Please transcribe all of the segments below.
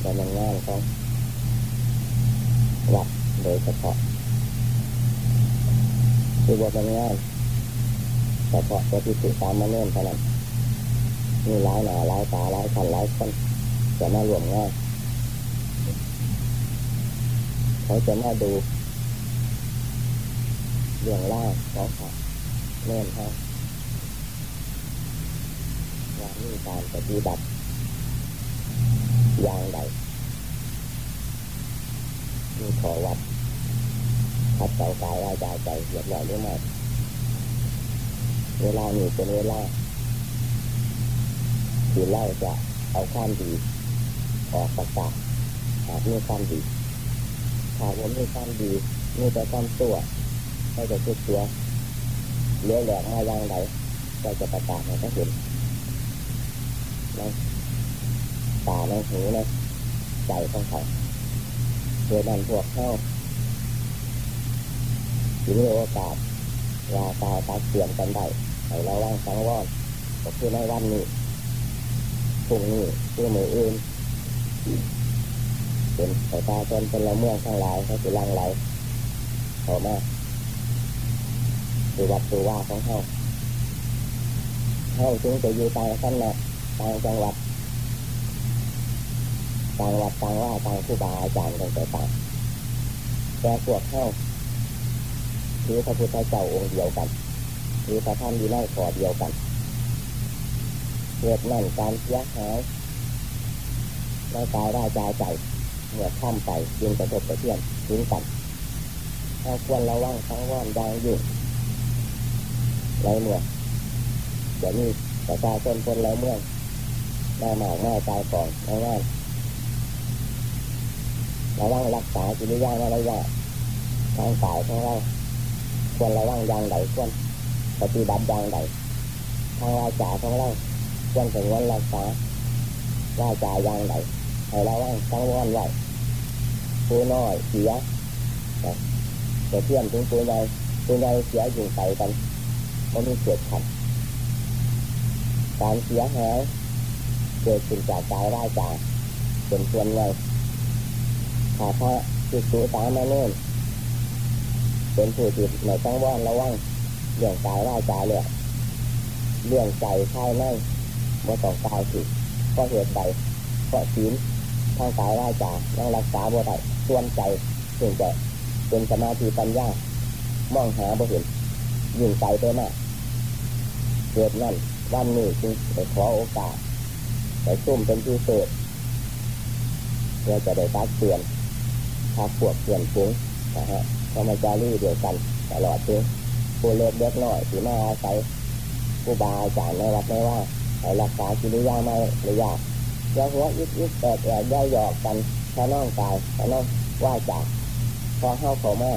แต่มันงานของวัดโดยเฉพาะคือว่าเป็นงานเฉพาะตัวที่ติดตามมาเนื่นเท่านั้นมีหลายหน้าหลายตาหลายขันหลายคนจะมารวมงานเขาจะมาดูเรื่องล่างของเขาเนื่นเขาว่ามีการปฏิบัติ อย่างใดมีขอวัดขัดเจ้ากายวาจาใจเรียบร้อยหรือไม่เวลานี้เป็นเวลาที่เราจะเอาความดีออกประกาศหากมีความดีหากว่ามีความดีมีแต่ความตัวให้จะคิดตัวเลี้ยวแหลกมาอย่างไรก็จะประกาศให้เขาเห็นใน ตาในหูในใจของเขาโดยนั้นพวกเขาถึงมีโอกาสลาตาตาเสียงกันได้ให้เราว่างสังวรก็คือในวันนี้พรุ่งนี้คือมืออื่นเป็นสายตาจนเป็นเราเมืองทั้งหลายเขาสิลังไหลเขามาคือวัดคือว่าของเขาเขาจึงจะอยู่ต่างกันนะต่างจังหวัด ต่างวัดต่างว่าต่างผู้บาอาจารย์ต่างต่างแต่พวกเข้าคือพระพุทธเจ้าองค์เดียวกันคือพระท่านดีไล่ขอเดียวกันเหตุนั่นการเสียหายในกายได้ใจใจเมื่อข้ามไปยิงกระทบกระเทียมถึงกันเราควรระวังทั้งว่อนยางอยู่ไรเมื่อเดี๋ยวนี้ประชาชนคนไรเมื่องหน้าหมากหน้าตายก่อนง่าย ระวังรักษาจิตวิญญาณอะไรอย่างทางกายของเราควรระวังอย่างใดควรปฏิบัติอย่างใดทางวาจาของเราควรถึงวันรักษาวาจาอย่างใดให้ระวังตั้งวันไว้ผู้น้อยเสียแต่เพื่อนถึงผู้ใหญ่ผู้ใหญ่เสียอยู่ไปกันก็มีเกิดขัดการเสียหายเกิดขึ้นจากกายวาจาเป็นส่วนใหญ่ ถ้าพระจิตสุตามาเน่นเป็นผู้จิตในตั้งว่านระวังเรื่องกายวาจาเลยเรื่องใจภายในว่าต้องกายผิดเพราะเหตุใดเพราะศีลทางกายวาจายังรักษาบ่ได้ส่วนใจถึงจะเป็นสมาธิปัญญามองหาบ่เห็นยิ่งใจไปมากเกิดนั่นวันนี้จึงไปขอโอกาสไปซุ่มเป็นพิเศษเพื่อจะได้ตักเตือน พาพวกเตือนฟุ้งนะฮะธรรมจารีเดียวกันตลอดเองผู้เล็กเล็กน้อยที่มาอาศัยผู้บาอาจารย์ในวัดไม่ว่าให้รักษากิริยาไม่ระยะย่าหัวอิดอิดแอบแอบย่อหยอกกันถ้น้องกายถ้น้องว่าจากพอเข้าเขามา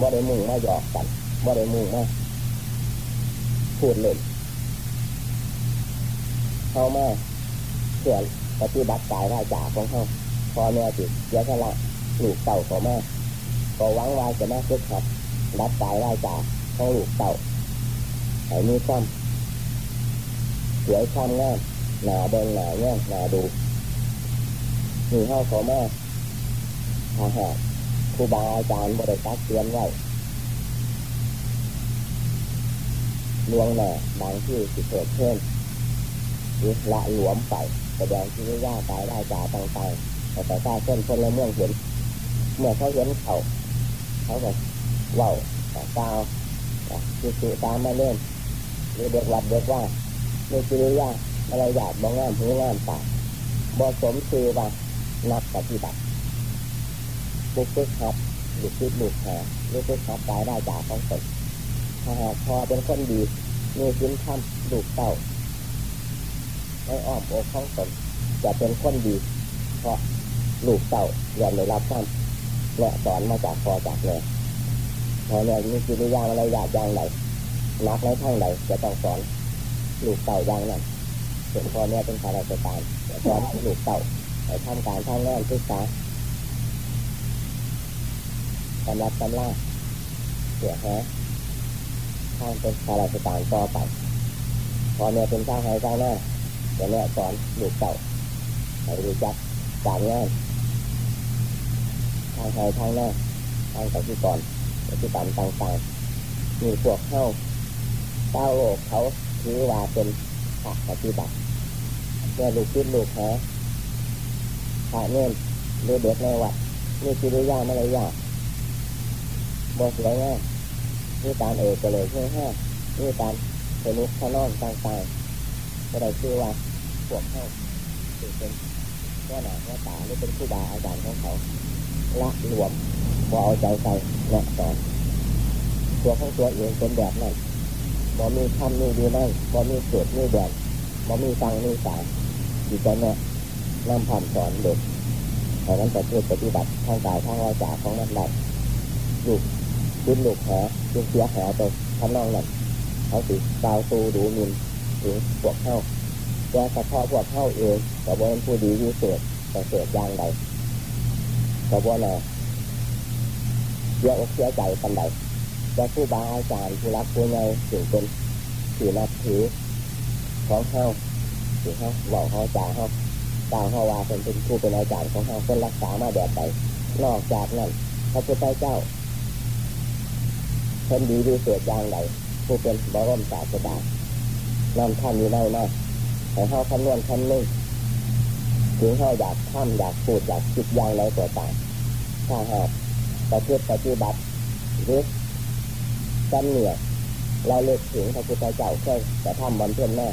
บ่ได้มุ่งมาหยอกกันบ่ได้มุ่งมาพูดเล่นเข้ามาเพื่อปฏิบัติกายว่าจาของเขาพอแม่ติดเสียสละ ลูกเต่าเขามาก็หวังว่าจะมาฝึกหัดรับกายว่าจาของลูกเต่าให้มีความสวยความงามหนาเดินหนาแง่หนาดูมีเข้าเขามาถ้าหากครูบาอาจารย์บริษัทเตือนไว้ลวงหน้าบางที่สิเกิดเพิ่มหรือละหลวมไปแสดงที่ย่ยากตายได้จ่าต่างๆแต่แต่ถ้าเส้นคนละเมืองเห็น เมื่อเขาเห็นเขาเขาก็ว้าแต่กาวจิตตามมาเล่นหรือเด็กวัดเด็กว่าในจิริยาอะไรอยากบองงามหูงามปากบอสมคือว่านักปฏิบัติบุกฝึกครับบุกฝึกบุกหาบุกฝึกครับตายได้จ่าของตนถ้าหากพอเป็นคนดีมีชิ้นทำดูกเต่าในอ้อมอกของตนจะเป็นคนดี เพราะลูกเต่ายอมได้รับความ และสอนมาจากพอจากแม่พอแม่มีจิตวิญญาอะไรอยากอย่างไรนักในทางใดจะต้องสอนลูกเต่าอย่างนั้นส่วนพ่อแม่เป็นข้าราชการจะสอนลูกเต่าไปทำการทำงานศึกษาสำรับตำราเสียหาทางเป็นข้าราชการต่อไปพอแม่ยเป็นเจ้าหายเจ้าหน้าจะแม่ยสอนลูกเต่าให้รู้จักการงาน ทางไทยทางหน้าทางปฏิกรปฏิบัติต่างๆมีพวกเข้าเต้าโลกเขาถือว่าเป็นผักปฏิบัติเมื่อลูกคิดลูกแพ้พระเงินหรือเด็กในวัดนี่กิริยามารยาทบทสวยง่ามนี่การเอกก็เลยเพื่อห้านี่การสนุกขนองต่างๆก็ได้ชื่อว่าพวกเข้าถือเป็นว่าหนาว่าตาหรือเป็นผู้บาอาจารย์ของเขา ละรวมพอเอาใจใส่และสอนตัวของตัวเองเป็นแบบนั้นบ่มีคำมีดีนั่นบ่มีเกิดมีแบบบ่มีฟังมีสารที่จะแนะนำผ่านสอนเด็กแต่นั้นจะพูดปฏิบัติทางกายทางวาจาของมันได้ลูกดิ้นลูกแผลจึงเสียแผลไปทำนองนั้นเขาสิกาวตูดูมินถึงพวกเข้าแต่เฉพาะพวกเข้าเองแต่ว่าเป็นผู้ดีวิเศษแต่เศษอย่างใด แต่ว่าน่ะเสียอกเสียใจปันใดแต่ผู้บาอาจารย์ผู้รักผู้ใหญ่ถึงเป็นถือนับถือของเข้าถือเข้าบอกเขาจ่าเขากล่าวเขาว่าเป็นเป็นผู้เป็นอาจารย์ของเขาเป็นรักษามาแบบใดนอกจากนั้นพระพุทธเจ้าเป็นดีดีเศษอย่างใดผู้เป็นบรมศาสดานำท่านอยู่ในมาให้เขาคำนวณคำนึงถึงเขาอยากทำอยากพูดอยากคิดอย่างไรก็ตาม ถ้าหากประพฤติปฏิบัติหรือจำเนียเราเลือกถึงพระพุทธเจ้าเคยจะทำบำเพ็ญแม่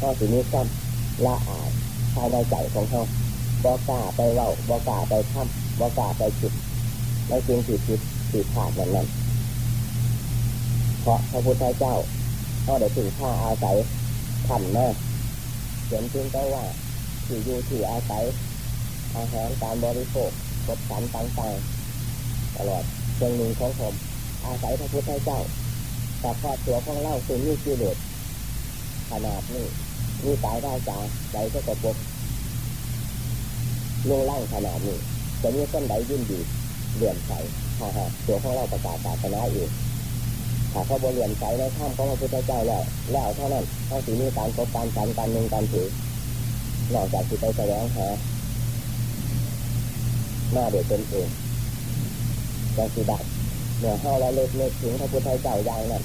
ก็สินี้ซ้ำละอายภายในใจของเขาบอกล้าไปเว้าบอกล้าไปทำบอกล้าไปคิดในสิ่งที่ผิดผิดพลาดนั้นนั้นเพราะพระพุทธเจ้าก็ได้ถึงข้าอาศัยทำแม่เขียนเพียงแต่ว่าที่อยู่ที่อาศัยอาหารการบริโภค กบสันต่างๆตลอดเชิงหนึ่งของผม อาศัยพระพุทธเจ้าแต่ครอตัวของเล่าซึ่งมีกิเลสขนาดนี้มีตายได้จาใจก็กระปกลงล่างขนาดนี้จะมีต้นใดยินดีเลื่อมใสถ้าหากตัวของเราประกาศศาสนาเองถ้าเขาบริเลื่อใสในถ้ำของพระพุทธเจ้าแล้ว แล้วเท่านั้นต้องสีมีการกบการฉันการหนึ่งการถือนอกจากที่ไปแสดงหา หน้าเด็กเป็นเองจังสีดับเมื่อเข้าแล้วเลิกเลิกถึงพระพุทธเจ้าอย่างนั้น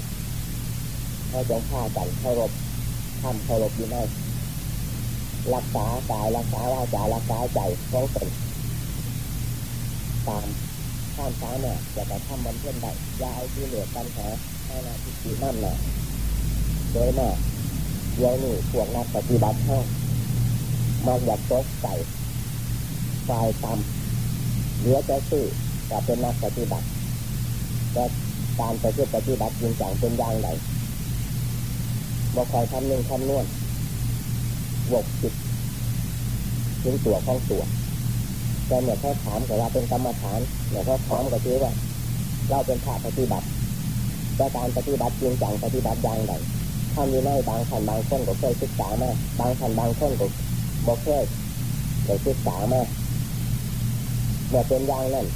เขาจงฆ่ากันเคารพทำเคารพอยู่ในรักษากายรักษาวาจารักษาใจของตนตามข้ามสาเนี่ยจะแต่ทำมันเพื่อนได้ยาเอาที่เหลือปัญหาให้นาทิฏฐินั่นน่ะโดยมากเดี๋ยวนี้พวกนักปฏิบัติเข้ามาอยากตกใส่ฝ่ายต่ำ เหลือแต่ซื่อจะเป็นนักปฏิบัติแต่การไปเพื่อปฏิบัติจริงจังเป็นอย่างไรบอกคอยทำหนึ่งคำนวณบวกจิตถึงตัวของตัวแต่เมื่อเขาถามก็ว่าเป็นกรรมฐานเมื่อเขาถามก็คือว่า เราเป็นพระปฏิบัติแต่การปฏิบัติจริงจังปฏิบัติอย่างไรทำอยู่ในบางขันบางคนก็เคยศึกษามาบางขันบางคนก็บอกเคยได้ศึกษามา เมื่อเป็นอย่างนั้น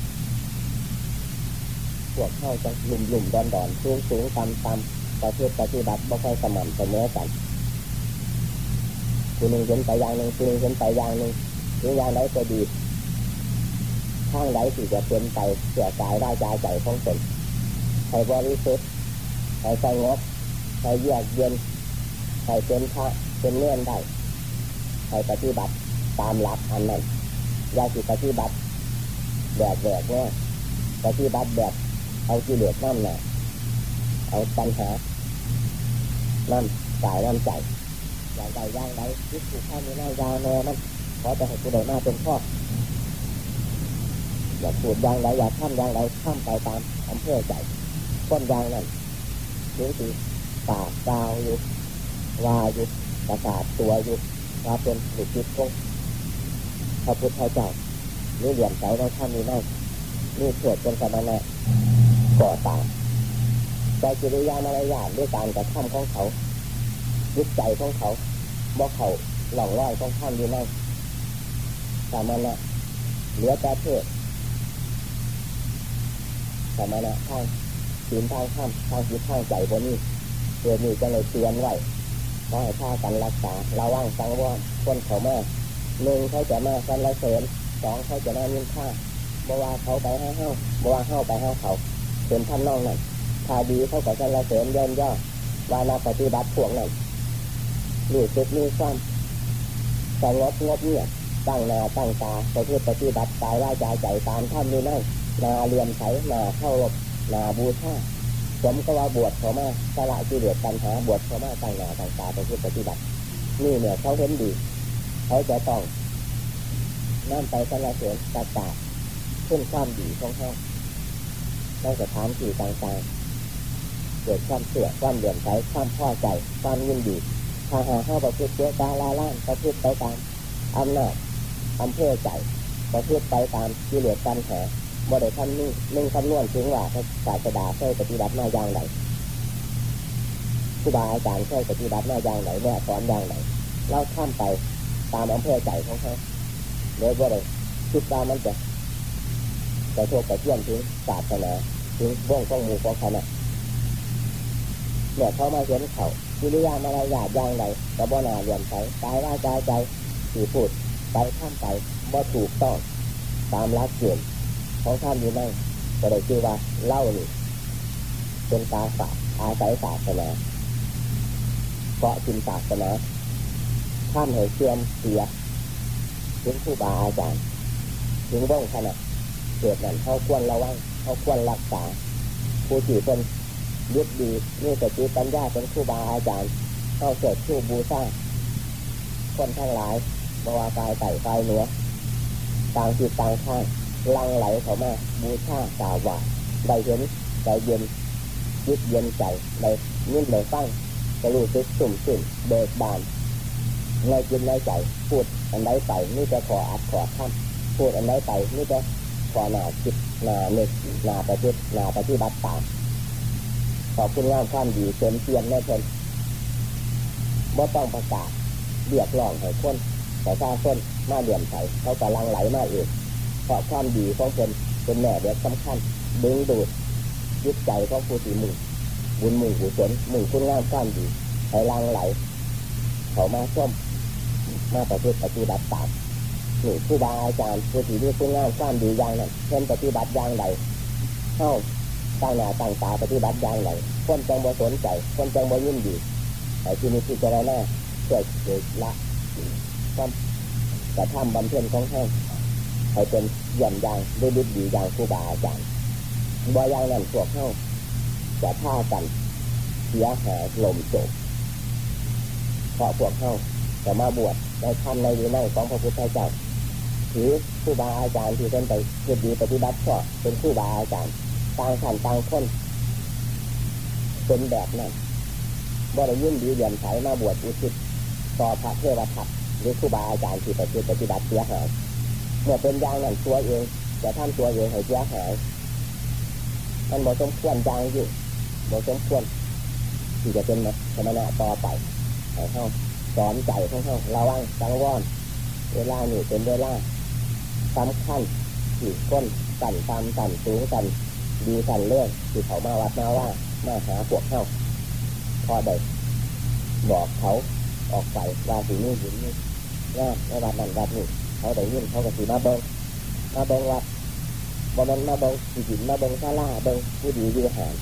พวกเข้าจะหลุ่มหลุ่มดอนดอนสูงสูงต่ำต่ำประเทศปฏิบัติบ่ค่อยสม่ำเสมอกันคุณหนึ่งเห็นไปอย่างหนึ่งคุณหนึ่งเห็นไปอย่างหนึ่งหรืออย่างไหนก็ดีข้างไหนที่จะเป็นไปเสียกายได้ใจใจของตนให้บริสุทธิ์ให้สงบให้เยือกเย็นให้เป็นพระเป็นเลื่อนได้ให้ปฏิบัติตามหลักอันนั้นอย่าสิปฏิบัติ แบบแหวกเนี่ยปฏิบัติแบบเอากิเลสน้ำหนาเอาปัญหาน้ำกายน้ำใจอย่างใดอย่างใดคิดถูกข้ามีหน้ายาวแน่มันขอจะให้ผู้ใดมาเป็นพ่ออยากพูดอย่างไรอยากทำอย่างไรทำไปตามอำเภอใจคนยางนั้นรู้สึกปากกาวอยู่วาอยู่ประสาทตัวอยู่ว่าเป็นหลุดจิตของพระพุทธเจ้า หรือเหลี่ยมใสในท่านนี้นั่นนี่เกิดเป็นสมณะก่อตามแต่กิริยามารยาทด้วยการกระทำของเขายึดใจของเขาบอกเขาหลองร้อยของท่านอยู่นั่นสามณะเหลือแต่เทศสามณะทางศีลทางธรรมทางจิตทางใจบนนี้เพื่อมีจะเลยเตือนไว้ขอให้พากันรักษาระวังสังวรคนเขามาหนึ่งเขาจะมาสรรเสริญ สองเขาจะน่ายินค่าบวาเขาไปห้าเฮ้าบวาเฮ้าไปห้าเขาเป็นท่านน้องนั่นถ้าดีเขาก็จะละเสริมเยินย่อวานักปฏิบัติพวกนั้นรู้สึกมีความสงบงบเงียบตั้งหนาตั้งตาประพฤติปฏิบัติกายว่าใจใจตามท่านนี้นั่นนาเรียนไถนาเข้ารบนาบูชาสมก็ว่าบวชเขามาสละกิเลสปัญหาบวชเขามาตั้งหนาตั้งตาประพฤติปฏิบัติ นี่เนี่ยเขาเห็นดี เขาจะต้อง นั่นไปสละเสริญตาตาขึ้นความดีของเขาในสถานที่ต่างๆ เกิดความเสื่อความเดือดใจความพอใจ ความยินดีถ้าหาเข้าประพฤติเยอะตาลาล่านประพฤติไปตามอำนาจอำเภอใจประพฤติไปตามกิเหลสปัญหาบ่ได้ทำนึ่งนึ่งคำนวณถึงว่าพระศาสดาเคยปฏิบัติมาอย่างไรครูบาอาจารย์เคยปฏิบัติมาอย่างไรแนะสอนอย่างไรเราข้ามไปตามอำเภอใจของเขา โดยบ่าอะได้คิดว่ามมันจะจะโชคกระเทียมถึงศาสนาถึงว่องของมูของคณะเนี่ยเขามาเห็นเขากิริยามารยาทย่างไรกระบ่นาเรียนใช้กายว่าใจใจที่พูดไปข้ามไปบ่าถูกต้องตามรักเกณฑ์ของท่านอยู่นั่ก็ได้ชื่อว่าเล่านี่เป็นตาฝาดอาศัยศาสนาเกาะกินศาสนาท่านให้เสื่อมเสีย ถึงผู้บาอาจารย์ถึงว่องขนาดเกิดนั่นเขาควรระวังเขาควรรักษาผู้ที่เป็นยึดดีนี่สติปัญญาเป็นผู้บาอาจารย์เข้าเสดผู้บูชาคนทั้งหลายบวากายไต่ไฟเหนือต่างจิตต่างข้างลังไหลเข้ามาบูชากาวว่าได้เห็นใจเย็นยึดเย็นใจได้นิ่มได้ฟังจะรู้สึกสุ่มสุ่มเบิกบาน ในจิตในใจพูดอันใดไปนี่จะขออัดขอทำพูดอันใดไปนี่จะขอหนาจิตหนาเนึกหนาปฏิบัติหนาปฏิบัติตามขอบคุณงามความดีเต็มเตียนแน่เพิ่นบ่ต้องประกาศเรียกร้องให้คนแต่ถ้าคนมาเดือมใสเขากำลังไหลมาเองเพราะความดีของเพิ่นเป็นแม่เด็กสำคัญดึงดูดยึดใจของผู้ที่มุ่งบุญมุ่งกุศลมุ่งคุณงามความดีให้ลังไหลเขามาส้ม มาประพฤติปฏิบัติตามนี่ผู้บาอาจารย์ผู้ที่มีคุณงามความดีอย่างนั้นเช่นปฏิบัติอย่างไรเข้าตั้งหน้าตั้งตาปฏิบัติอย่างไรคนจังบ่สนใจคนจังบ่ยินดีแต่ที่นี้พิจารณาเกิดเกิดละความกระทำบำเพ็ญของเขาให้เป็นหย่อนยางด้วยดีดีอย่างผู้บาอาจารย์บ่อย่างนั้นพวกเข้าจะท่ากันเสียหายลมจบเพราะพวกเข้า จะมาบวชในธรรมในวินัยของพระพุทธเจ้าถือผู้บาอาจารย์ที่เป็นไปเพื่อดีปฏิบัติชอบเป็นผู้บาอาจารย์ต่างขันต่างคนเป็นแบบนั้นบ่ได้ยื่นดีเดียนไถมาบวชอุทิศต่อพระเทวทัตหรือครูบาอาจารย์ที่ปฏิปฏิบัติเสียหายเมื่อเป็นอย่างนั้นตัวเองจะทำตัวเองให้เสียหายมันบ่สมควรอย่างอยิ่งบ่สมควรที่จะเป็นธรรมนต่อไปให้เขา สอนใจของเขาระวังสังวรเวลานี่เป็นเวลาสำคัญที่คนสั่นตามสั่นสูงสั่นดีสั่นเรื่องที่เขามาวัดมาว่ามาหาพวกเขาพอได้บอกเขาออกไปว่าสีนี้หินนี่ว่าในวัดนั้นวัดนี้เขาได้ยินเขาก็สีมาเบิ้งมาเบิ้งวัดบ่มันมาเบิ้งสีหินมาเบิ้งซาลาเบิ้งผู้ดีวิหาร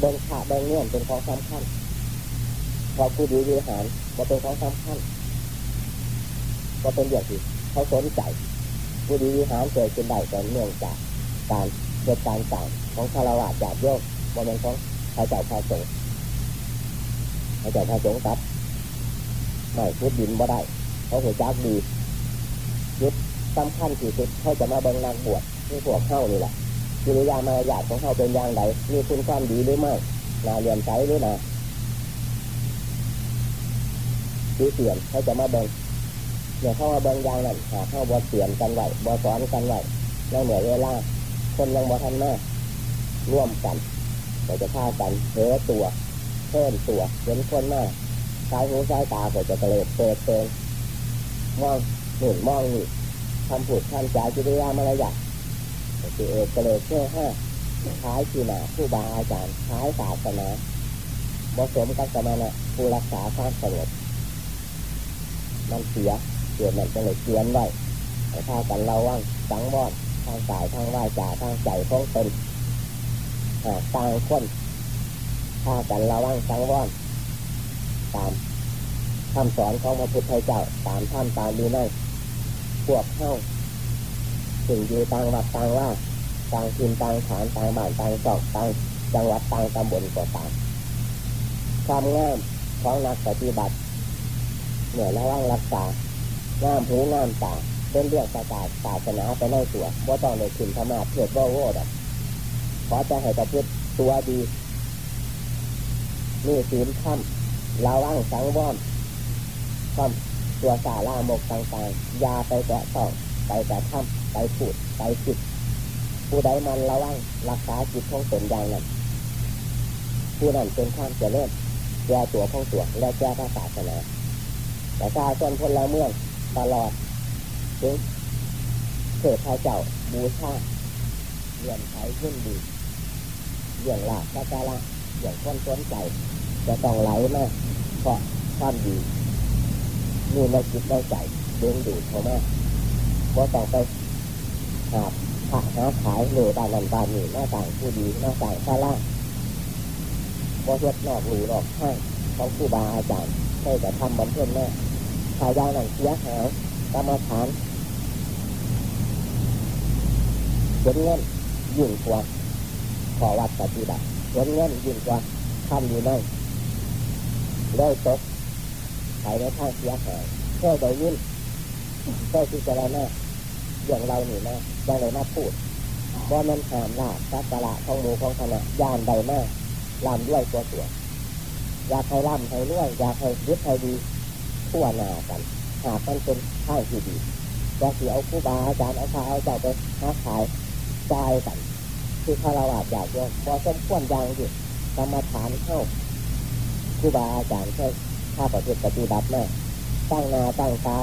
เบิ้งขาเบิ้งเงื่อนเป็นของสำคัญ พอผู้ดีวิหารบ่เป็นของสำคัญก็เป็นอย่างที่เขาสนใจผู้ดีวิหารเกิดขึ้นได้แต่เนื่องจากการเกิดการต่างของคารวะจากโยกบ่เป็นของพระเจ้าพระสงฆ์พระเจ้าพระสงฆ์ตัดไม่พุดดินบ่ได้เขาหัวจักดียุดสำคัญที่สุดเขาจะมาบิ่งนางบวชที่พวกเข้านี่แหละกิริยามารยาทของเขาเป็นอย่างไรมีคุณความดีหรือไม่นาเรียนใจหรือนา ดีเปลี่ยนเขาจะมาเบิ่งเนี่ยเข้ามาเบิ่งยางนั้นหาเข้าบวเปลี่ยนกันไหวบวสอนกันไหวในเหนือเวลาคนยังบ่ทันมาร่วมกันเราจะฆ่ากันเผลอตัวเพิ่มตัวเห็นคนมากสายหูสายตาก็จะกระเลดเปิดเปิงมองหนุนมองนี่ทำผุดทำจ่ายจิตยามารยาทจะเอกกระเลดเชื่อห้าขายขีนาผู้บาอาจารย์ขายศาสนาบสมกับสมณะผู้รักษาความสงบ มันเสียเกิดมันจะเลยเขียนไว้แต่ถ้ากันเราว่างสังวรทางกายทางวาจาทางใจของตนต่างคนถ้ากันเราว่างสังวรตามคำสอนของพระพุทธเจ้าตามท่านตามดีนั่นพวกเข้าถึงอยู่ต่างวัดต่างว่าต่างถิ่นต่างฐานต่างบ้านต่างจอกต่างจังหวัดต่างตำบลก็ต่างความงามของนักปฏิบัติ เหนือระว่างรักษางามหูงามตาเป็นเรื่องประกาศศาสนาไปในตัวว่าต้องเลยขึ้นธรรมะเพื่อโว้โว้ดอกขอจะให้ประพฤติตัวดีนี่ศีลธรรมระว่างสังวรทำตัวสาลามกต่างๆยาไปแตะต้องไปแต่ทำไปพูดไปจิตผู้ใดมันระวังรักษาจิตของตนอย่างนั้นผู้นั้นเป็นข้ามจะเริ่มแก่ตัวของตัวและแก่พระศาสนา แต่ชาชนพลเมืองตลอดถึงเกิดพระเจ้าบูชาเรียนใช้ขึ้นดีเรื่องหลาพระกาละอย่างคนสนใจ จะต้องไหลมาเพราะความดีนี่ในจิตในใจดึงดูดเขามาเพราะต้องไปหาพระหาขายหรือบ้านนั้นบ้านนี้หน้าต่างผู้ดีหน้าต่างซาล่าเพราะเฮ็ดนอกหลูนอกข้างของครูบาอาจารย์ ให้แต่ทำบำเพ็ญแม่ขายาหนังเสียหายกรรมฐานเงินเงินยิ่งกว่าขอวัดปฏิบัติเงินเงินยิ่งกว่าทำอยู่นั่นเลยตกขายในทางเสียหายเพื่อได้ยินเพื่อที่จะได้หน้าอย่างเราหนีแมาได้เลยมาพูดว่ามันหามลาบสักการะของหมูของคณะยานใดแมากลำด้วยตัวตัว อยากให้ร่ำให้รวยอยากให้ยึดให้ดีทั่วหน้ากันหากมันเป็นทางที่ดีอยากเสียเอาผู้บาอาจารย์เอาพาเอาเจ้าไปค้าขายจ่ายกัน คือคารวะอยากโยมพอสมควรอย่างอยู่กรรมฐานเข้าผู้บาอาจารย์ใช่ข้าประพฤติปฏิบัติมาตั้งหนาตั้งตา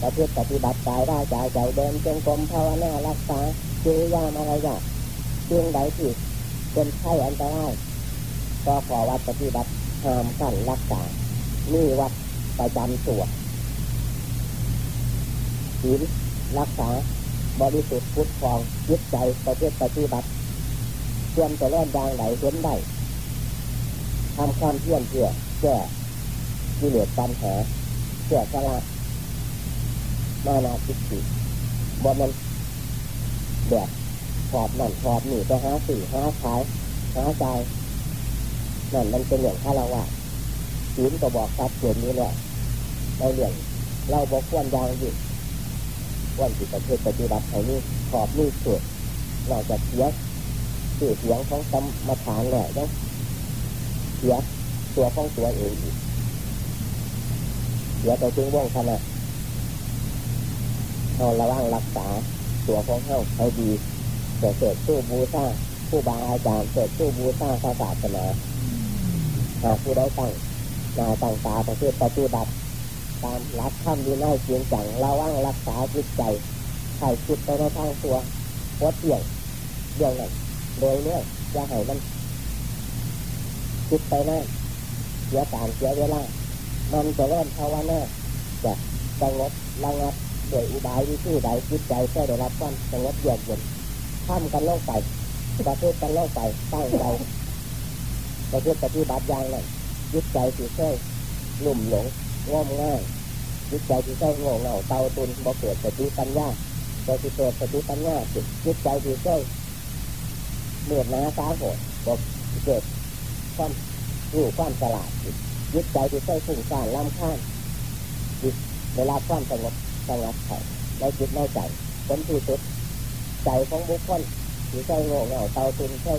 ประพฤติปฏิบัติกายได้ใจใจเดินจงกรมภาวนารักษาจิริยามารยาทเรื่องใดที่เป็นไข้อันตรายก็ขอวัดปฏิบัติ หามกันรักษานี่วัดประจำตัวศีลรักษา บริสุทธิ์พุทธฟองยึดใจประพฤติปฏิบัติเชื่อจะเล่นยางไหลเห็นได้ทำความเพียรเพื่อแก้กิเลสปัญหาเพื่อชละมานาคิดิบนมันแบบขอบนั่นขอบนี่ไปหาสื่หาขายหาใจ นั่นมันเป็นเรื่องฆราวะศีลก็บอกตัดเกิดนี้แหละในเรื่องเราบอกควรยางอยู่ควรจิตประพฤติปฏิบัติให้นี่ขอบนี่สุดเราจะเสียสื่อเสียงของกรรมฐานแหละต้องเสียตัวของตัวเองอีกเสียไปถึงว่องขนาดเราระวังรักษาตัวของเขาให้ดีเกิดเกิดสู้บูชาผู้บาอาจารย์เกิดสู้บูชาศาสนา หากผู้ใดตั้งนาตั้งตาประพฤติปฏิบัติตามรักข้ามดีน่ายเกียงจังระวังรักษาจิตใจใส่จิตไปในทางตัววัดเดี่ยงเดี่ยงนั้นโดยเนี่ยอย่าให้มันคิดไปนั่นเสียการเสียเวลามันจะเริ่มภาวนาจะสงบระงับโดยอุบายวิธีใดจิตใจแค่ได้รับความสงบเยือกเย็นข้ามกันโลกไปประเทศกันโลกไปตั้งใจ ประเทศปฏิบัติอย่างนั้นยึดใจที่เคยลุ่มหลงง่อมง่ายยึดใจที่เคยโง่เง่าเตาตุนบ่เกิดสติปัญญาบ่ที่เกิดสติปัญญาจิตยึดใจที่เคยเมื่อน้าตาโหดบ่เกิดความรู้ความฉลาดจิตยึดใจที่เคยฟุ้งซ่านล้ำข้านจิตเวลาความสงบสงัดเขาในจิตในใจผลที่สุดใจของบุคคลที่ใช่โง่เง่าเตาตุนใช่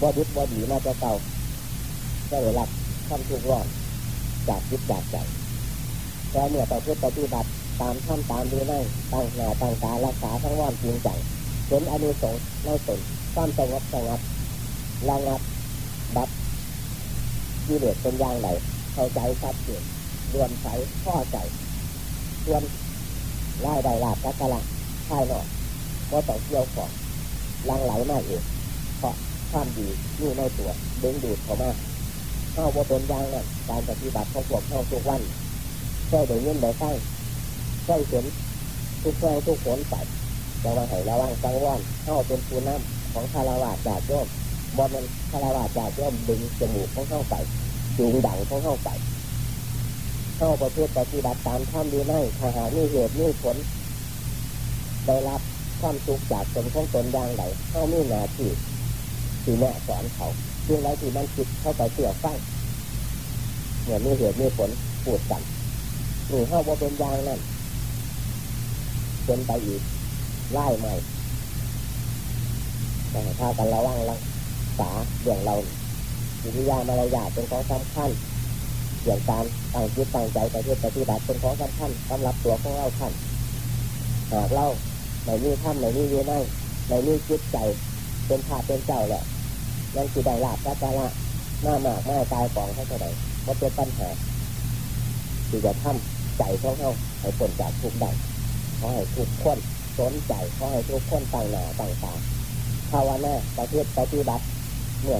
บอดิบบอดีมาจะเก่าก็เลยรับคำถูกร้อนจากจิตจากใจแต่เมื่อต่อพื่อปฏิบัติตามท่านตามดูนั่งตั้งหน้าตั้งตารักษาทั้งวันจริงจังเห็นอนุสงส์ในตนความสงบสงัดระงับดับกิเลสเป็นอย่างไรเข้าใจชัดเจนรวมใสข้อใจส่วนไล่ได้ลาบกักกะละภายนอกก็ต้องเกี่ยวของลังไหลมาเอง ความดีอยู่ในตัวดึงดูดเข้ามาเข้าว่าเป็นอย่างนั้นการปฏิบัติของพวกเข้าทุกวันใช่ได้เงินได้ใช่ใช่เห็นทุกแรงทุกผลไปจะว่าให้ระวังสังวรเข้าเป็นผู้นำของคารวะจากโยมบอมันคารวะจากโยมดึงจมูกของเข้าไปจูงดังของเข้าไปเข้าประพฤติปฏิบัติตามท่ามดีไม่ถ้าหามีเหตุมีผลได้รับความสุขจากตนของตนอย่างไรเข้ามีหนาที่ ที่แม่สอนเขาเรื่องไรที่มันคิดเข้าไปเสื่อฟังเหมือนมีเหตุมีผลพูดกันหรือเข้าว่าเป็นยางนั้นเป็นไปอีกไล่ใหม่แต่ถ้ากันระวังรักษาเรื่องเราวิทยามารยาเป็นของสำคัญเรื่องการตั้งจิตตั้งใจปฏิบัติปฏิบัติเป็นของสำคัญสำหรับตัวของเราท่านหากเราไม่มีท่านไม่มีอยู่ในไม่มีจิตใจ เป็นพาเป็นเจ้าแหละยังคือได้ลาบกัจจาระหน้าหมากหน้าตายกองเท่าไหร่เพราะเป็นปัญหาที่จะทำใจของเขาให้ผลจากทุกได้ขอให้ทุกคนสนใจขอให้ทุกคนต่างหน้าต่างตาภาวนาประเทศปฏิบัติเมื่อ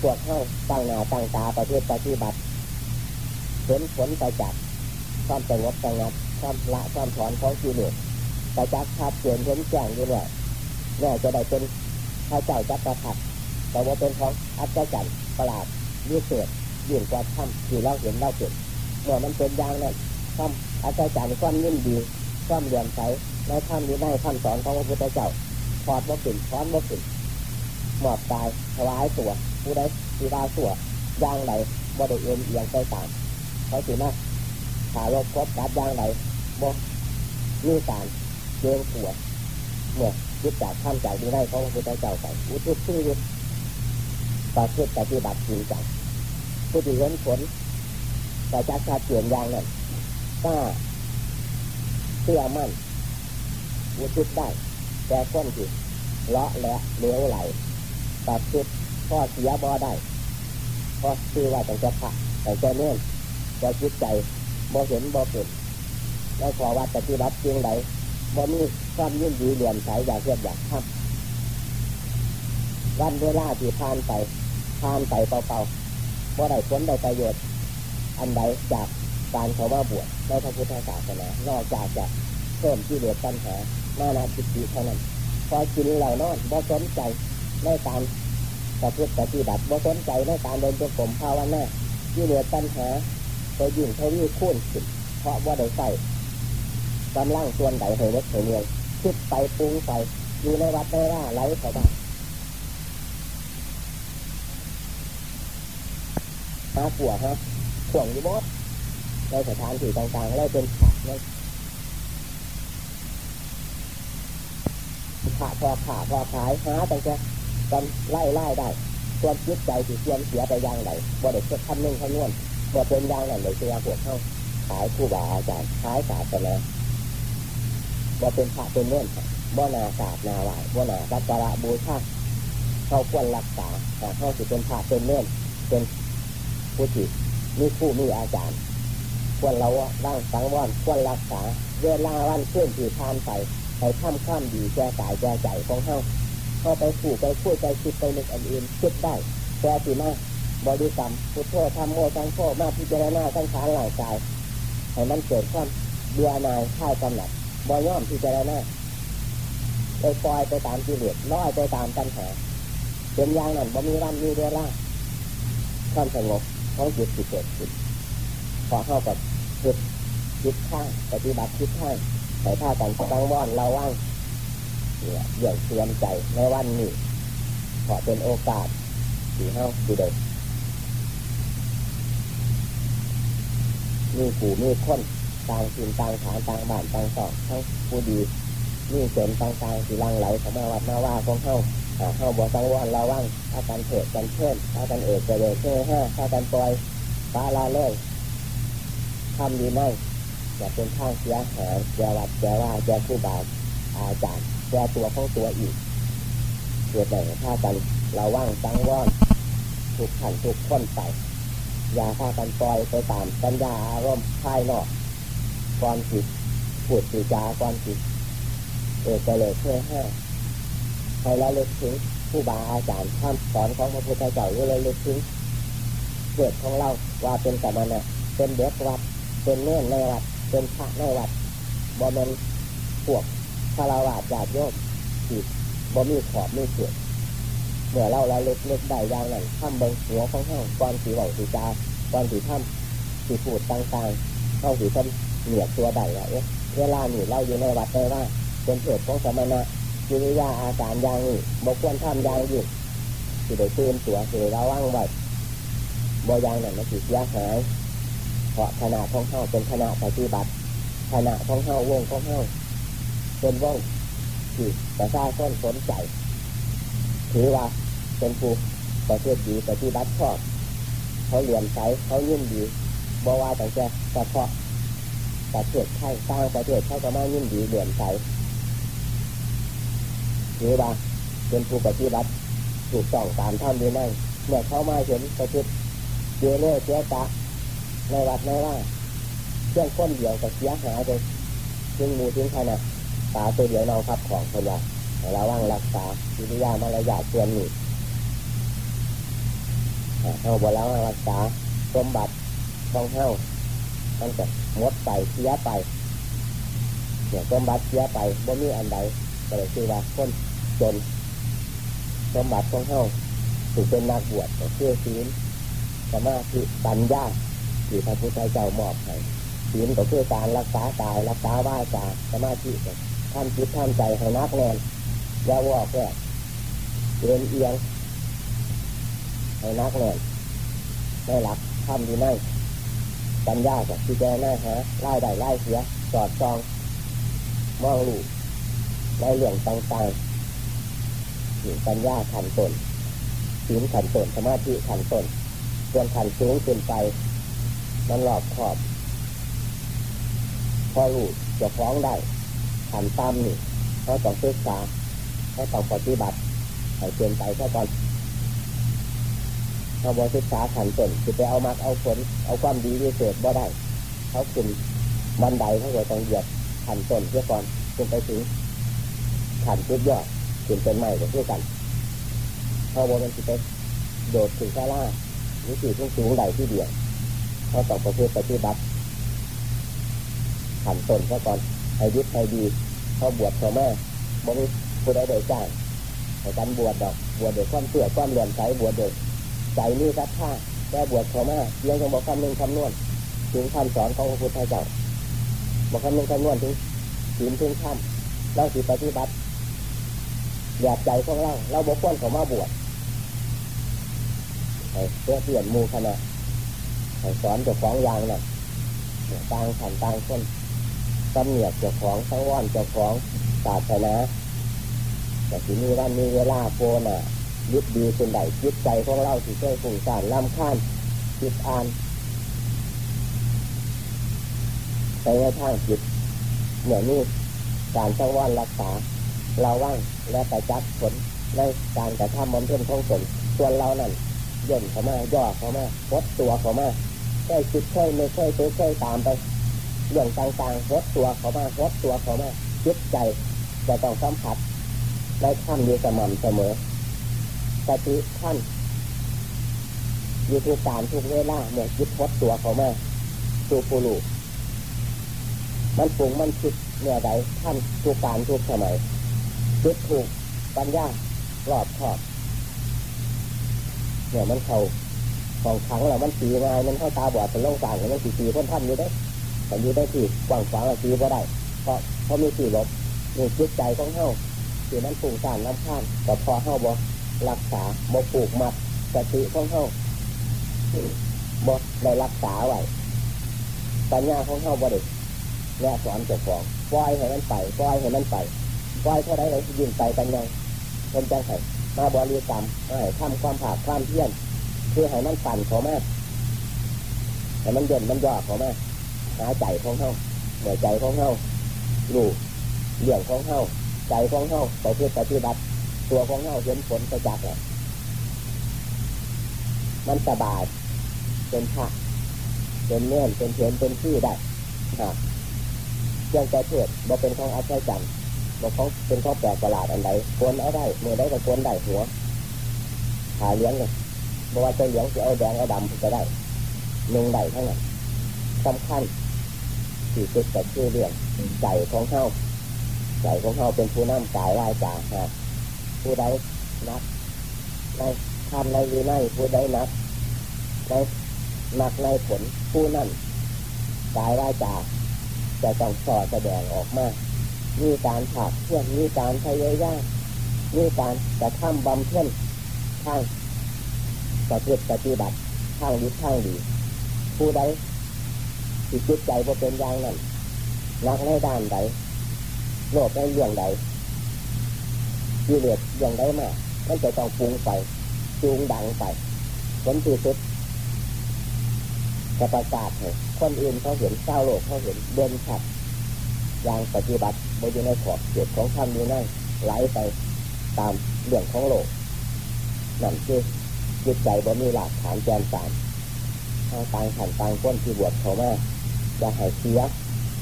พวกเข้าต่างหน้าต่างตาประเทศปฏิบัติเห็นผลไปจากความสงบสงัดความละความถอนของกิเลสไปจากขาดเปลี่ยนเห็นแจ้งอยู่เนี่ย แน่จะได้เป็นพระเจ้าจักรพรรดิแต่ว่าเป็นของอัศจรรย์ประหลาดยิ่งเกิดยิ่งกว่าถ้ำที่เราเห็นเราเห็นเมื่อมันเป็นอย่างนั้นความอัศจรรย์ความยินดีความเลื่อมใสในธรรมนี้ในคำสอนของพระพุทธเจ้าถอดบ่ขึ้นถอนบ่ขึ้นหมอบตายถวายตัวผู้ใดที่ว่าตัวย่างไหนบ่ได้เอียเอียงไปตามเขาถือว่าขาลบครบกัดย่างไหนบ่มีการเกรงขัว เมื่อยึดจากข้ามจากดีได้ของพระพุทธเจ้าไปอุทิศชีวิตประพฤติปฏิบัติจริงจังผู้ที่เห็นผลแต่จากชาติเปลี่ยนอย่างนั้นก็เชื่อมั่นอุทิศได้ แต่คนที่เลาะและเลี้ยวไหลประพฤติข้อเสียบ่ได้ก็คือว่าต้องจะผ่าแต่จะเนื่องจะจิตใจบ่เห็นบ่เป็นแล้วขอว่าปฏิบัติเพียงใด บ่มีความยินดีเหลี่ยมใสอยากเทียบอยากทำวันเวลาที่ผ่านไปผ่านไปเปล่าๆบ่ได้ผลได้ประโยชน์ อันใดจากการเขาว่าบวชในพระพุทธศาสนานอกจากจะเพิ่มที่เหลือปัญหาหน้านาจิตเท่านั้น พอกินเหล่านอนบ่สนใจในการประพฤติปฏิบัติบ่สนใจในการเดินจงกรมภาวนาที่เหลือปัญหาไปยิ่งเท่านี้คุ้นขึ้นเพราะว่าได้ใส่ กำลังส่วนใดให้เล็กให้เนียงคิดไปปรุงไปอยู่ในวัดในว่าไหลเขาบ้างหาผัวฮะข่วงอยู่บดในสถานที่ต่างๆเลยเป็นผักเลยขาพอขาพอขายหาตั้งแต่กันไล่ไล่ได้ส่วนจิตใจที่เสียเสียไปอย่างไรบ่ได้เช็คคำนึ่งคำนวณบ่เป็นอย่างนั้นเลยเสียพวกเข้าขายผู้บาอาจารย์ขายศาสนา บ่าเป็นพระเป็นเนื่อนบ่นาศาสนาไหวบ่นาสักการะบูชาเขาควรรักษาแต่เขาสิเป็นพระเป็นเนื่อนเป็นผู้ที่มีผู้มีอาจารย์ ควรเราร่างสังวรควรรักษาเวลาวันเคลื่อนที่ทานไปไปทำข้ามดีแก้กายแก้ใจของเขาเข้าไปขู่ไปพูดไปคิดไปนึกอันอื่นคิดได้แต่ตีมาบริกรรมพุทโธทำโมจังโฆมาพิจารณาตั้งขานหลายกายให้มันเกิดความเบื่อหน่ายค่ายกำหนัด บอย่อมพิจารณาไปปล่อยไปตามกิเลสลอยไปตามปัญหาเป็นอย่างนั้นบ่มีวันมีเวลาความสงบของจิตที่เกิดขึ้นพอเข้ากับจิตจิตข้างปฏิบัติจิตข้างแต่ถ้ากันตั้งว่อนเราว่างเนี่ยเยี่ยงเตรียมใจในวันนี้ขอเป็นโอกาสที่เฮาที่เดิมมีผู้มีคน ต่างถิ่นต่างฐานต่างบ้านต่างสองทั้งผู้ดีมีเส้นต่างๆที่ลังไหลข้ามาวัดมาว่าของเฮาเฮาบ่ตั้งว่อนเราว่างถ้ากันเถิดกันเพิ่มถ้ากันเอกจะเลยเชื่อห้าถ้ากันปล่อยปลาลาเล่ทำดีไม่จะเป็นทางเสียหายแกวัดแกว่าแกผู้บาอาจารย์แกตัวของตัวอีกเกิดแต่ถ้ากันเราว่างตั้งว่อนถูกขันถูกค้นไปอย่าพากันปล่อยไปตามสัญญาอารมณ์ภายนอก ก่อนจิตพูดสีจาก่อนจิตเอกเลยเพื่อให้ให้เราเลือกถึงผู้บาอาจารย์ท่านสอนของพระพุทธเจ้าเลยเลือกถึงเกิดของเราว่าเป็นกรรมนะเป็นเด็กวัด เป็นเนื่อนในวัด เป็นพระในวัดบ่แม่นพวกคาราวาสญาติโยมที่บ่มีขอบมีเขียเมื่อเราละลึกนึกได้อย่างนั้นทำเบิงหัวของเฮาก่อนสีเบาสีจาก่อนสีทำสีพูดต่างๆเข้าสีทำ เหนียดตัวใดว่าเอ๊ะเวลานี่เราอยู่ในวัดได้ว่าเป็นเพศของสมณะกิริยาอาการอย่างนี้บ่ควรทำอย่างยิ่งสิได้ตื่นตัวสิได้ระวังไว้บ่อยางนั้นมันสิเสียหายเพราะคณะของเฮาเป็นคณะปฏิบัติคณะของเฮาวงของเฮาเป็นวงที่ประชาชนสนใจ ถือว่าเป็นผู้ประเทศดีปฏิบัติชอบ เขาเรียนใช้เขายิ่งดีบ่ว่าแต่จะเฉพาะ ประเทศไทยสร้างประเทศเขาก็มายิ่งดีเรียนใช้ถือว่าเป็นผู้ปฏิบัติถูกต้องตามท่านดีนั่เมื่อเข้ามาเห็นประเทศเจเล่เจ้าตะในวัดในว่าเครื่องก้นเดียวกับเสียหายไปถึงมูถึงขนาดตาตัวเดียวนองพับของคนละระวังรักษาวิทยามารยาทส่วนหนี้เอาบอแล้วรักษาสมบัติของเฮา มันจะหมดไปเสียไปเนี่ยสมบัติเสียไปบ่มีอันใดก็เลยคือว่าคนจนสมบัติของเฮาถูกเป็นนักบวชก็คือศีลสมาธิปัญญาที่พระพุทธเจ้ามอบให้ศีลก็คือการรักษากายรักษาวาจาสมาธิก็ทำจิตทำใจให้นักแน่นอย่าวอกแค่เอียงเอียงให้นักแน่นได้หลักทำดีใน ปัญญาก็ที่แกหน้าหาไล่ได้ไล่เสียสอดจองมองหลูในเรื่องต่างๆนี่ปัญญาขันตนศีลขันตนสมาธิขันตนส่วนขันสูงขึ้นไป มันหลอกขอบ พอรู้จะฟ้องได้ขันตามนี่เขาต้องศึกษาเขาต้องปฏิบัติให้เปลี่ยนไปซะก่อน เขาบอศึกษาขันตนจะไปเอามักเอาผลเอาความดีวิเศษบ่ได้เขาขึ้นบันไดเขาก็ต้องเหยียบขันตนเพื่อก่อนจนไปถึงขันจุดยอดขึ้นเป็นใหม่ก็เพื่อกันเขาบอกมันจะไปโดดถึงข้าล่าหรือสี่ทุ่งสูงใดที่เดียวเขาต้องประพฤติปฏิบัติขันตนซะก่อนให้ยุดให้ดีเขาบวชเขาแม่บ่มีผู้ใดโดยจ้างให้กันบวชดอกบวชเด็กความเสื่อความเลื่อมใสบวชเด็ก ใจนี่ครักข้าแก่บวชเขาม่เรื่องยังบอกคำนึงคำนวณถึงคำสอนของพระพุทธเจ้าบอกคำนึงคำนวณถึงถึงถึงคำเราสิปฏิบัติอยากใจของเราเราบอกควรเขามาบวชเพื่อเปลี่ยนมูคณะสอนเจ้าของยางน่ะต่างขันต่างคนตำเหนียกเจ้าของทั้งว่านเจ้าของศาสนาแต่ที่มีวันมีเวลาโฟน่ะ ยึดดีส่วนใดยึดใจของเราที่เคยฝุ่งสารลำข้านจิตอ่านไปในทางจิตเหนือนี้การสังวรรักษาเราว่างและไปจักผลในการกระทำบำเพ็ญของตนส่วนเรานั่นย่นเข้ามาย่อเข้ามาพดตัวเข้ามาเคยคิดเคยไม่เคยตัวเคยตามไปเรื่องต่างๆพดตัวเข้ามาพดตัวเข้ามาจิตใจจะต้องสัมผัสได้ท่านอยู่สม่ำเสมอ สติท่านอยู่ทุกการทุกเวลาเมื่อจิตพดตัวเข้ามาสู่ปูรูมันปรุงมันคิดเมื่อใดท่านทุกการทุกสมัยจิตถูกปัญญารอบขอบเนี่ยมันเขาของขังแล้วมันตีง่ายมันเข้าตาบอดเป็นโรคต่างมันตีตีพ้นท่านอยู่ได้แต่อยู่ได้ที่กว้างขวางตีก็ได้ เพราะเขาะมีสี่ลบนี่จิตใจของเฮาที่มันปรุงสารน้ำข้านแต่พอเฮาบ่ รักษาบ่ปลูกมัดสติของเฮาบ่ได้รักษาไว้ปัญญาของเฮาบ่ได้แนะสอนเจ้าของปล่อยให้มันไปปล่อยให้มันไปปล่อยเท่าไรเรายิ่งไปกันยังเป็นจังไห้มาบริกรรมให้ทำความผาดความเพียรเพื่อให้มันปั่นเขามากให้มันเด่นมันย่อเขามากหาใจของเขาเหนื่อยใจของเขาลูกเลี้ยงของเขาใจของเขาไปเพื่อปฏิบัติ ตัวของเขาเห็นผลประจักษ์เลยมันสบาย เป็นผักเป็นเนื่อนเป็นเทียนเป็นชื่อได้อ่าเรื่องใจเถิดบ่เป็นของอัศจรรย์บ่ของเป็นข้อแปลกประหลาดอันใดควรเอาได้เมื่อได้ก็ควรได้หัวหาเลี้ยงเลยบอกว่าจะเลี้ยงจะเอาแดงเอาดำก็ได้หนึ่งได้ทั้งนั้นสำคัญที่สุดก็คือเรื่องใจของเขาใจของเขาเป็นผู้นำกายวาจาหาก ผู้ใดนักในทำในวินัยผู้ใดนักในนักในผลผู้นั้นกายวาจาจะต้องสอดแสดงออกมา มีการผักเพื่อนมีการพยายามมีการกระทำบำเพ็ญทางประพฤติปฏิบัติทางดีทางดี ผู้ใดจิตใจบ่าเป็นอย่างนั้นรักในด้านใดโลภในเรื่องใด กิเลสเรื่องใดมากมันจะต้องปรุงไปจูงดังไปผลที่สุดจะประกาศให้คนอื่นเขาเห็นเจ้าโลกเขาเห็นเด่นชัดอย่างปฏิบัติบริในขอบเขตของธรรมนี้นั่นไหลไปตามเรื่องของโลกนั่นคือจิตใจบ่มีหลักฐานแกนสามทางต่างขันต่างก้นที่บวชเขามาจะให้เสีย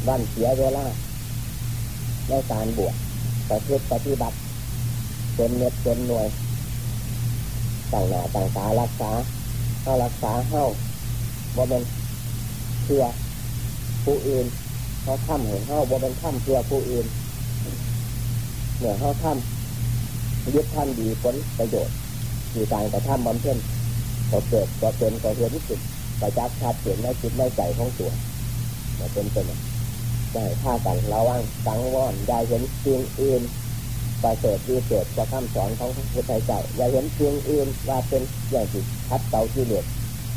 วันเสียเวลาในการบวชประพฤติปฏิบัติ เป็นเม็ดเป็นหน่วยต่างหน้าต่างตารักษาเข้ารักษาเข้าบ่เป็นเพื่อผู้อื่นเขาทำเห็นเข้าบ่เป็นทำเพื่อผู้อื่นเหนือเข้าทำยึดทำดีผลประโยชน์อยู่ต่างแต่ทำบำเพ็ญก็เกิดก็เป็นก็เห็นที่สุดประจักษ์ชัดเจนในจิตในใจของตัวมาเป็นเป็นได้ฆ่ากันระวังสังวรอย่าเห็นสิ่งอื่น ประเสริฐดีเกิดจะคำสอนของพระพุทธเจ้าอย่าเห็นสิ่งอื่นว่าเป็นอย่างจิตทัดเตาที่เหลือ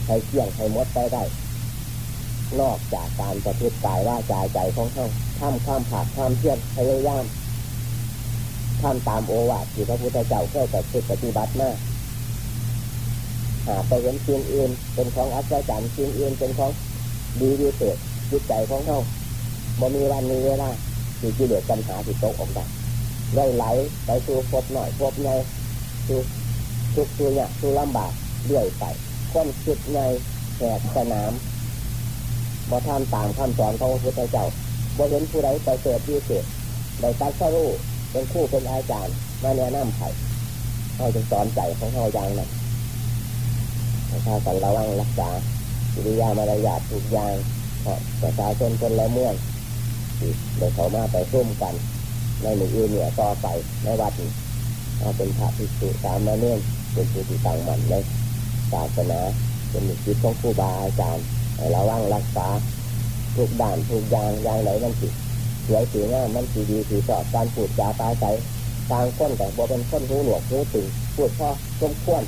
ให้เที่ยงให้มดไปได้ นอกจากการประพฤติกายว่าจาใจของเขาทำข้ามผักข้ามเที่ยงพยายามทำตามโอวาทที่พระพุทธเจ้าเคยแต่ปฏิบัติมาหาไปเห็นสิ่งอื่นเป็นของอัศจรรย์สิ่งอื่นเป็นของดีวิเศษจิตใจของเขาบ่มีวันมีเวลาที่กิเลสปัญหาที่ตกออกได้ ไหลไหลไปสู่พบหน่อยพบในสู่ทุกสู่เนี่ยสู่ลำบากเรื่อยไปคนคิดในแหกสนามบ่ทำตามคำสอนของพระพุทธเจ้าบ่เห็นผู้ใดไปเกิดวิเศษได้ตัดสรู้เป็นคู่เป็นอาจารย์มาแนะนำไผ่เขาจะสอนใจของเขาอย่างนั้นถ้ากันระวังรักษาจิริยามารยาททุกอย่างเพราะประชาชนคนละเมืองที่เดี๋ยวเขามาไปร่วมกัน ในหมู่อื่นเนี่ยต่อไปในวัดนี้ถ้าเป็นพระภิกษุสามเณรเป็นผู้ที่ต่างมันในศาสนาเป็นหนึ่งจิตของครูบาอาจารย์ให้ระวังรักษาทุกด่านทุกอย่างอย่างไหนมันผิดสวยสีงามมันสีดีสีสอดการพูดจาตาใสต่างคนแต่บ่เป็นคนหูหนวกหูตึงพูดพ่อสมควร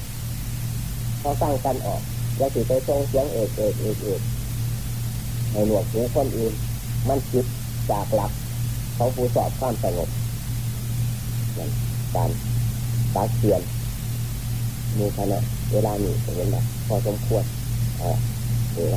พอสร้างกันออกอย่าถือไปทรงเสียงเอกเอกเอกเอกให้หนวกหูคนอื่น มันคิดจากหลัก เขาผู้สอบความสงบนั่นการตักเตือนมูคณะเวลานี้เห็นแบบพอสมควรอ่าเดี๋ยว